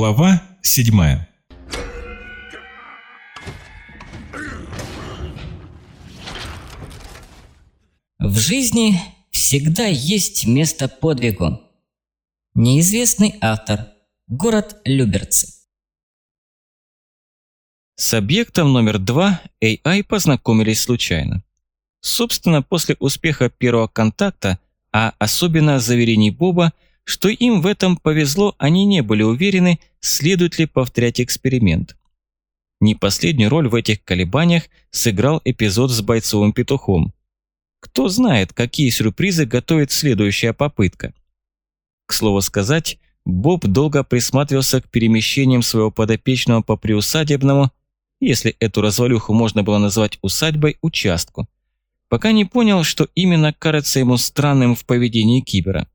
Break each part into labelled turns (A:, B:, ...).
A: Глава 7
B: В жизни всегда есть место подвигу. Неизвестный автор. Город Люберцы.
C: С объектом номер два AI познакомились случайно. Собственно, после успеха первого контакта, а особенно заверений Боба, что им в этом повезло, они не были уверены, следует ли повторять эксперимент. Не последнюю роль в этих колебаниях сыграл эпизод с бойцовым петухом. Кто знает, какие сюрпризы готовит следующая попытка. К слову сказать, Боб долго присматривался к перемещениям своего подопечного по приусадебному, если эту развалюху можно было назвать усадьбой, участку, пока не понял, что именно кажется ему странным в поведении Кибера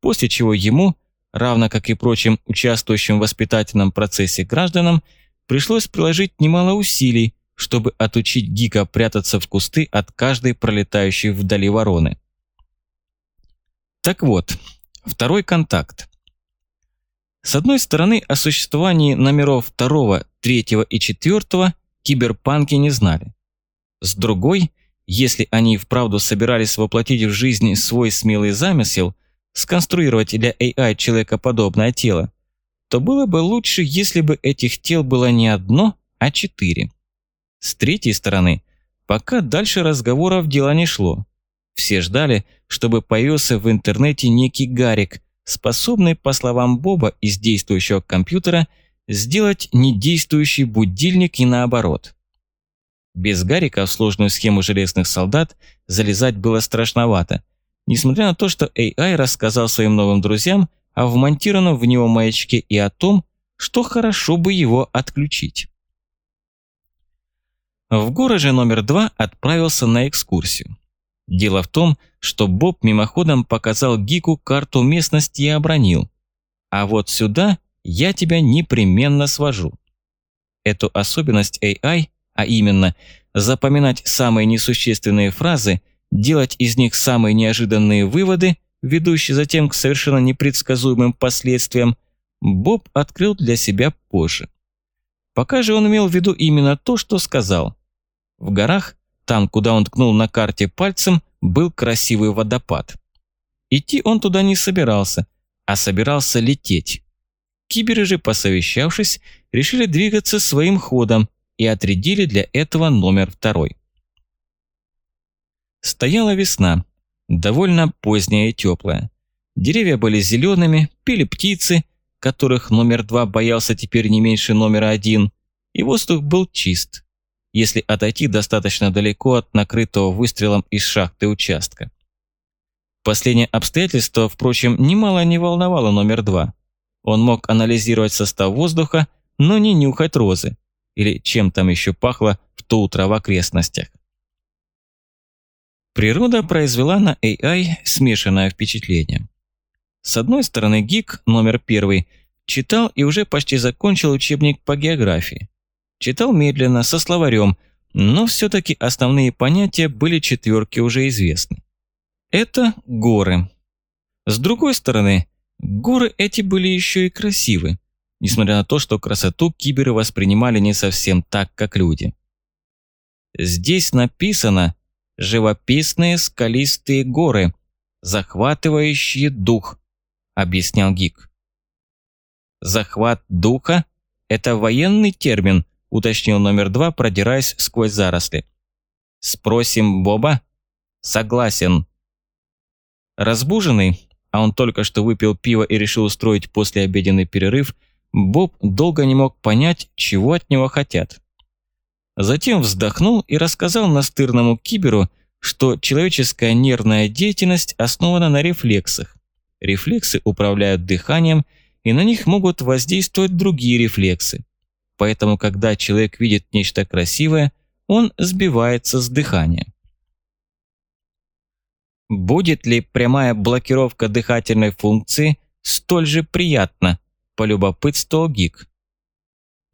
C: после чего ему, равно как и прочим участвующим в воспитательном процессе гражданам, пришлось приложить немало усилий, чтобы отучить Гика прятаться в кусты от каждой пролетающей вдали вороны. Так вот, второй контакт. С одной стороны, о существовании номеров второго, третьего и четвертого киберпанки не знали. С другой, если они вправду собирались воплотить в жизнь свой смелый замысел – сконструировать для AI человекоподобное тело, то было бы лучше, если бы этих тел было не одно, а четыре. С третьей стороны, пока дальше разговоров дела не шло. Все ждали, чтобы появился в интернете некий Гарик, способный, по словам Боба из действующего компьютера, сделать недействующий будильник и наоборот. Без Гарика в сложную схему железных солдат залезать было страшновато – Несмотря на то, что AI рассказал своим новым друзьям о вмонтированном в него маячке и о том, что хорошо бы его отключить. В горы же номер два отправился на экскурсию. Дело в том, что Боб мимоходом показал Гику карту местности и обронил. А вот сюда я тебя непременно свожу. Эту особенность AI, а именно запоминать самые несущественные фразы – делать из них самые неожиданные выводы, ведущие затем к совершенно непредсказуемым последствиям, Боб открыл для себя позже. Пока же он имел в виду именно то, что сказал. В горах, там, куда он ткнул на карте пальцем, был красивый водопад. Идти он туда не собирался, а собирался лететь. Киберы же, посовещавшись, решили двигаться своим ходом и отрядили для этого номер второй. Стояла весна, довольно поздняя и теплая. Деревья были зелеными, пели птицы, которых номер два боялся теперь не меньше номера один, и воздух был чист, если отойти достаточно далеко от накрытого выстрелом из шахты участка. Последнее обстоятельство, впрочем, немало не волновало номер два. Он мог анализировать состав воздуха, но не нюхать розы, или чем там еще пахло в то утро в окрестностях. Природа произвела на AI смешанное впечатление. С одной стороны, гик номер первый читал и уже почти закончил учебник по географии. Читал медленно, со словарем, но все-таки основные понятия были четверки уже известны. Это горы. С другой стороны, горы эти были еще и красивы, несмотря на то, что красоту киберы воспринимали не совсем так, как люди. Здесь написано, живописные скалистые горы, захватывающие дух», – объяснял Гик. «Захват духа – это военный термин», – уточнил номер два, продираясь сквозь заросли. «Спросим Боба?» «Согласен». Разбуженный, а он только что выпил пиво и решил устроить послеобеденный перерыв, Боб долго не мог понять, чего от него хотят. Затем вздохнул и рассказал настырному киберу, что человеческая нервная деятельность основана на рефлексах. Рефлексы управляют дыханием, и на них могут воздействовать другие рефлексы. Поэтому, когда человек видит нечто красивое, он сбивается с дыхания. Будет ли прямая блокировка дыхательной функции столь же приятна, полюбопытствовал Гик.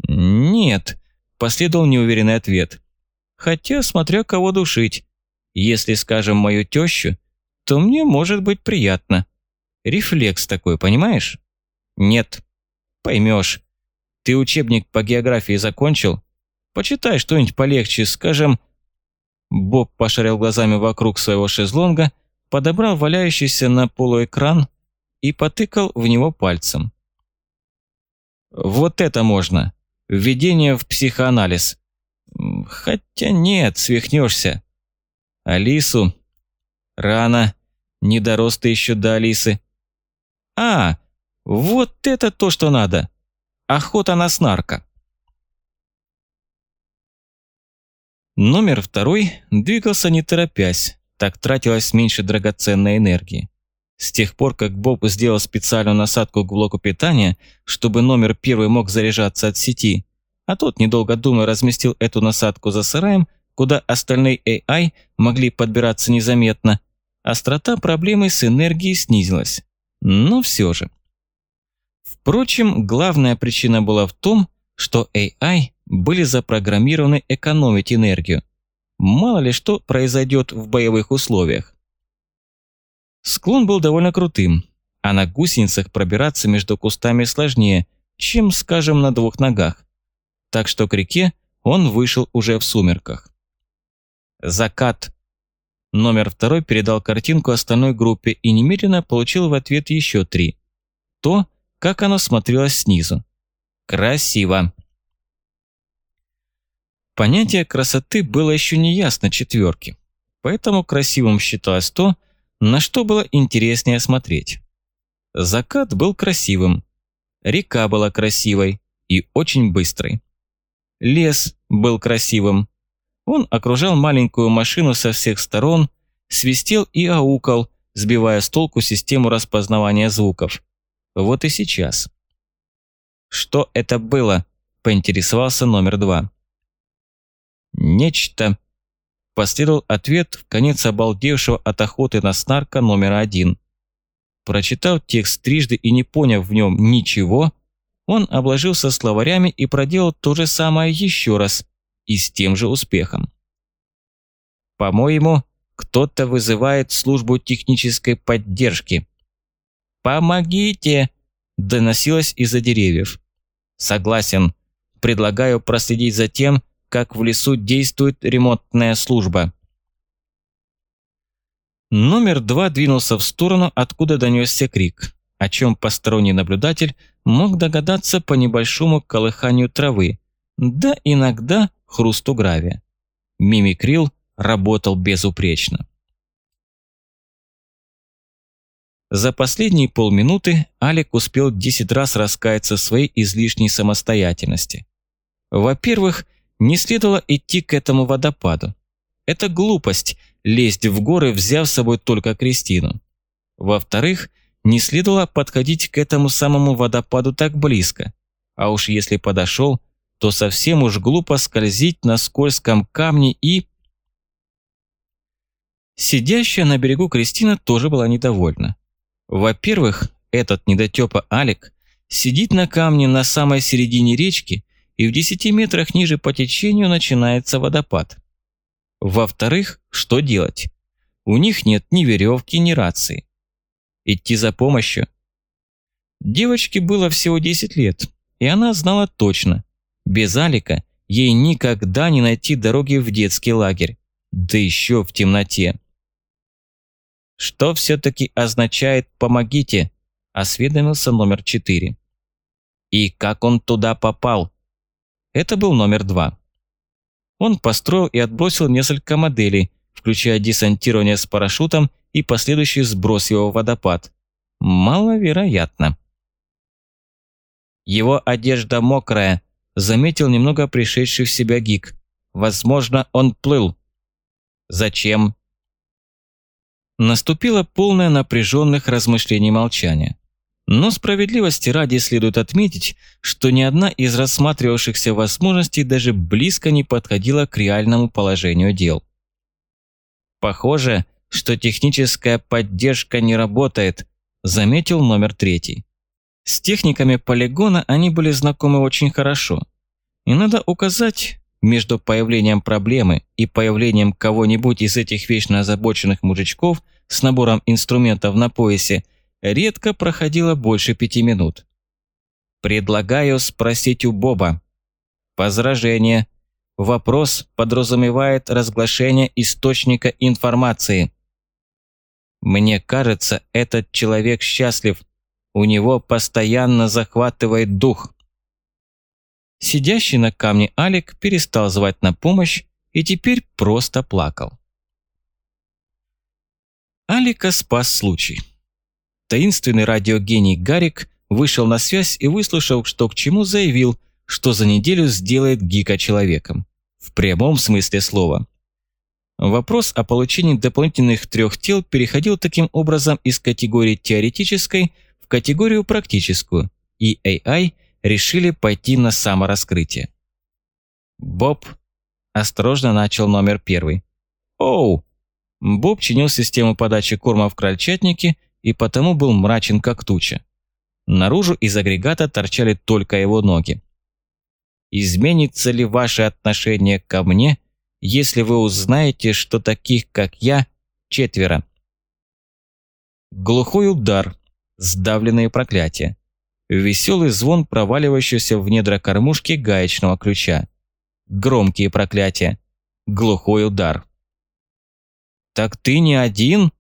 C: Нет, Последовал неуверенный ответ. Хотя, смотря кого душить. Если, скажем, мою тещу, то мне может быть приятно. Рефлекс такой, понимаешь? Нет. Поймешь. Ты учебник по географии закончил? Почитай что-нибудь полегче, скажем...» Боб пошарил глазами вокруг своего шезлонга, подобрал валяющийся на полу экран и потыкал в него пальцем. «Вот это можно. Введение в психоанализ. Хотя нет, свихнешься. Алису? Рано. Не дорос ты еще до Алисы. А, вот это то, что надо. Охота на снарка. Номер второй двигался не торопясь, так тратилось меньше драгоценной энергии. С тех пор, как Боб сделал специальную насадку к блоку питания, чтобы номер первый мог заряжаться от сети, а тот, недолго думая, разместил эту насадку за сараем, куда остальные AI могли подбираться незаметно, острота проблемы с энергией снизилась. Но все же. Впрочем, главная причина была в том, что AI были запрограммированы экономить энергию. Мало ли что произойдет в боевых условиях. Склон был довольно крутым, а на гусеницах пробираться между кустами сложнее, чем, скажем, на двух ногах. Так что к реке он вышел уже в сумерках. «Закат!» Номер второй передал картинку остальной группе и немедленно получил в ответ еще три. То, как оно смотрелось снизу. Красиво! Понятие красоты было еще не ясно четверке, поэтому красивым считалось то, на что было интереснее смотреть. Закат был красивым, река была красивой и очень быстрой. Лес был красивым. Он окружал маленькую машину со всех сторон, свистел и аукал, сбивая с толку систему распознавания звуков. Вот и сейчас. «Что это было?» – поинтересовался номер два. «Нечто», Последовал ответ в конец обалдевшего от охоты на снарка номер один. Прочитав текст трижды и не поняв в нем ничего, он обложился словарями и проделал то же самое еще раз и с тем же успехом. «По-моему, кто-то вызывает службу технической поддержки». «Помогите!» – доносилось из-за деревьев. «Согласен. Предлагаю проследить за тем, как в лесу действует ремонтная служба. Номер два двинулся в сторону, откуда донесся крик, о чем посторонний наблюдатель мог догадаться по небольшому колыханию травы, да иногда хрусту гравия. Мимикрил работал безупречно. За последние полминуты Алик успел 10 раз раскаяться в своей излишней самостоятельности. Во-первых, не следовало идти к этому водопаду. Это глупость – лезть в горы, взяв с собой только Кристину. Во-вторых, не следовало подходить к этому самому водопаду так близко. А уж если подошел, то совсем уж глупо скользить на скользком камне и... Сидящая на берегу Кристина тоже была недовольна. Во-первых, этот недотепа Алик сидит на камне на самой середине речки и в 10 метрах ниже по течению начинается водопад. Во-вторых, что делать? У них нет ни веревки, ни рации. Идти за помощью? Девочке было всего 10 лет, и она знала точно. Без Алика ей никогда не найти дороги в детский лагерь, да еще в темноте. «Что все-таки означает «помогите»?» – осведомился номер 4. «И как он туда попал?» Это был номер два. Он построил и отбросил несколько моделей, включая десантирование с парашютом и последующий сброс его в водопад. Маловероятно. Его одежда мокрая, заметил немного пришедший в себя гик. Возможно, он плыл. Зачем? Наступило полное напряженных размышлений молчания. Но справедливости ради следует отметить, что ни одна из рассматривавшихся возможностей даже близко не подходила к реальному положению дел. «Похоже, что техническая поддержка не работает», заметил номер третий. С техниками полигона они были знакомы очень хорошо. И надо указать, между появлением проблемы и появлением кого-нибудь из этих вечно озабоченных мужичков с набором инструментов на поясе редко проходило больше пяти минут. Предлагаю спросить у Боба. Возражение. Вопрос подразумевает разглашение источника информации. Мне кажется, этот человек счастлив. У него постоянно захватывает дух. Сидящий на камне Алик перестал звать на помощь и теперь просто плакал. Алика спас случай. Таинственный радиогений Гарик вышел на связь и, выслушав, что к чему, заявил, что за неделю сделает Гика человеком. В прямом смысле слова. Вопрос о получении дополнительных трех тел переходил таким образом из категории теоретической в категорию практическую, и AI решили пойти на самораскрытие. Боб осторожно начал номер первый. «Оу!» Боб чинил систему подачи корма в крольчатнике и потому был мрачен как туча. Наружу из агрегата торчали только его ноги. Изменится ли ваше отношение ко мне, если вы узнаете, что таких, как я, четверо? Глухой удар, сдавленные проклятия. Веселый звон проваливающегося в недра кормушки гаечного ключа. Громкие проклятия. Глухой удар. «Так ты не один?»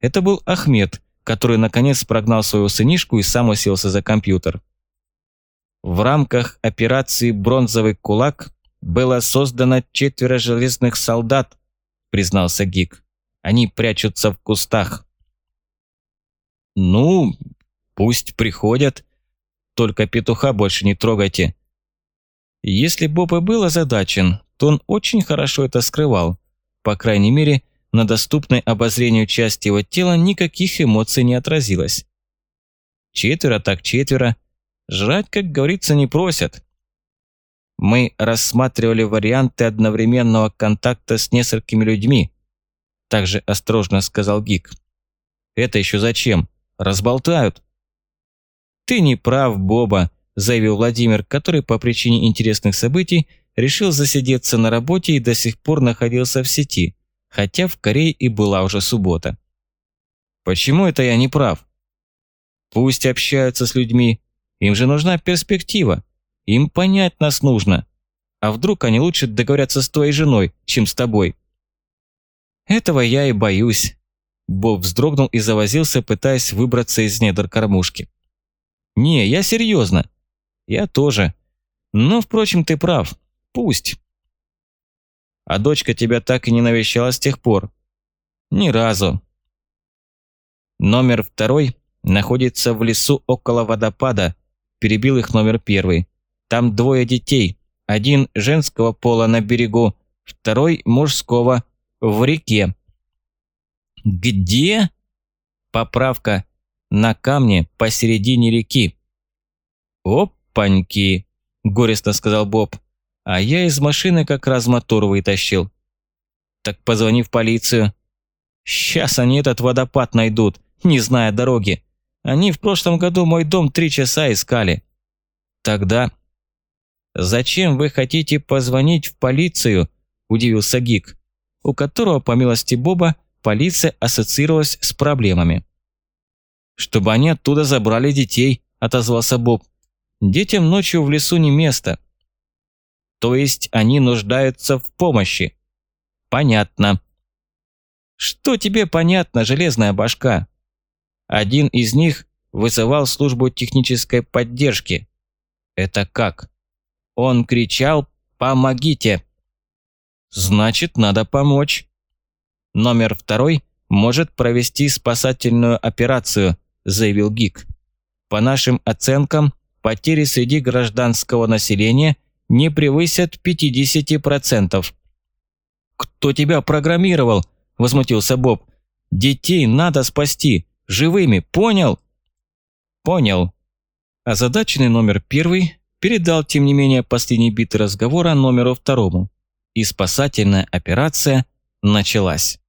C: Это был Ахмед, который наконец прогнал своего сынишку и сам уселся за компьютер. В рамках операции «Бронзовый кулак» было создано четверо железных солдат, признался Гик. Они прячутся в кустах. Ну, пусть приходят. Только петуха больше не трогайте. Если Боб и был озадачен, то он очень хорошо это скрывал. По крайней мере, на доступной обозрению части его тела никаких эмоций не отразилось. Четверо так четверо. Жрать, как говорится, не просят. Мы рассматривали варианты одновременного контакта с несколькими людьми, также осторожно сказал Гик. Это еще зачем? Разболтают. Ты не прав, Боба, заявил Владимир, который по причине интересных событий решил засидеться на работе и до сих пор находился в сети хотя в Корее и была уже суббота. Почему это я не прав? Пусть общаются с людьми, им же нужна перспектива, им понять нас нужно. А вдруг они лучше договорятся с твоей женой, чем с тобой? Этого я и боюсь. Боб вздрогнул и завозился, пытаясь выбраться из недр кормушки. «Не, я серьезно. Я тоже. Но, впрочем, ты прав. Пусть. А дочка тебя так и не навещала с тех пор? Ни разу. Номер второй находится в лесу около водопада. Перебил их номер первый. Там двое детей. Один женского пола на берегу, второй мужского в реке. Где? Поправка. На камне посередине реки. Опаньки, горестно сказал Боб. А я из машины как раз мотор вытащил. Так позвони в полицию. Сейчас они этот водопад найдут, не зная дороги. Они в прошлом году мой дом три часа искали. Тогда... «Зачем вы хотите позвонить в полицию?» – удивился Гик, у которого, по милости Боба, полиция ассоциировалась с проблемами. «Чтобы они оттуда забрали детей», – отозвался Боб. «Детям ночью в лесу не место. То есть они нуждаются в помощи. Понятно. Что тебе понятно, железная башка? Один из них вызывал службу технической поддержки. Это как? Он кричал «Помогите!» Значит, надо помочь. Номер второй может провести спасательную операцию, заявил Гик. По нашим оценкам, потери среди гражданского населения – не превысят 50%. «Кто тебя программировал?» – возмутился Боб. «Детей надо спасти, живыми, понял?» «Понял». Озадаченный номер первый передал, тем не менее, последний бит разговора номеру второму, и спасательная операция началась.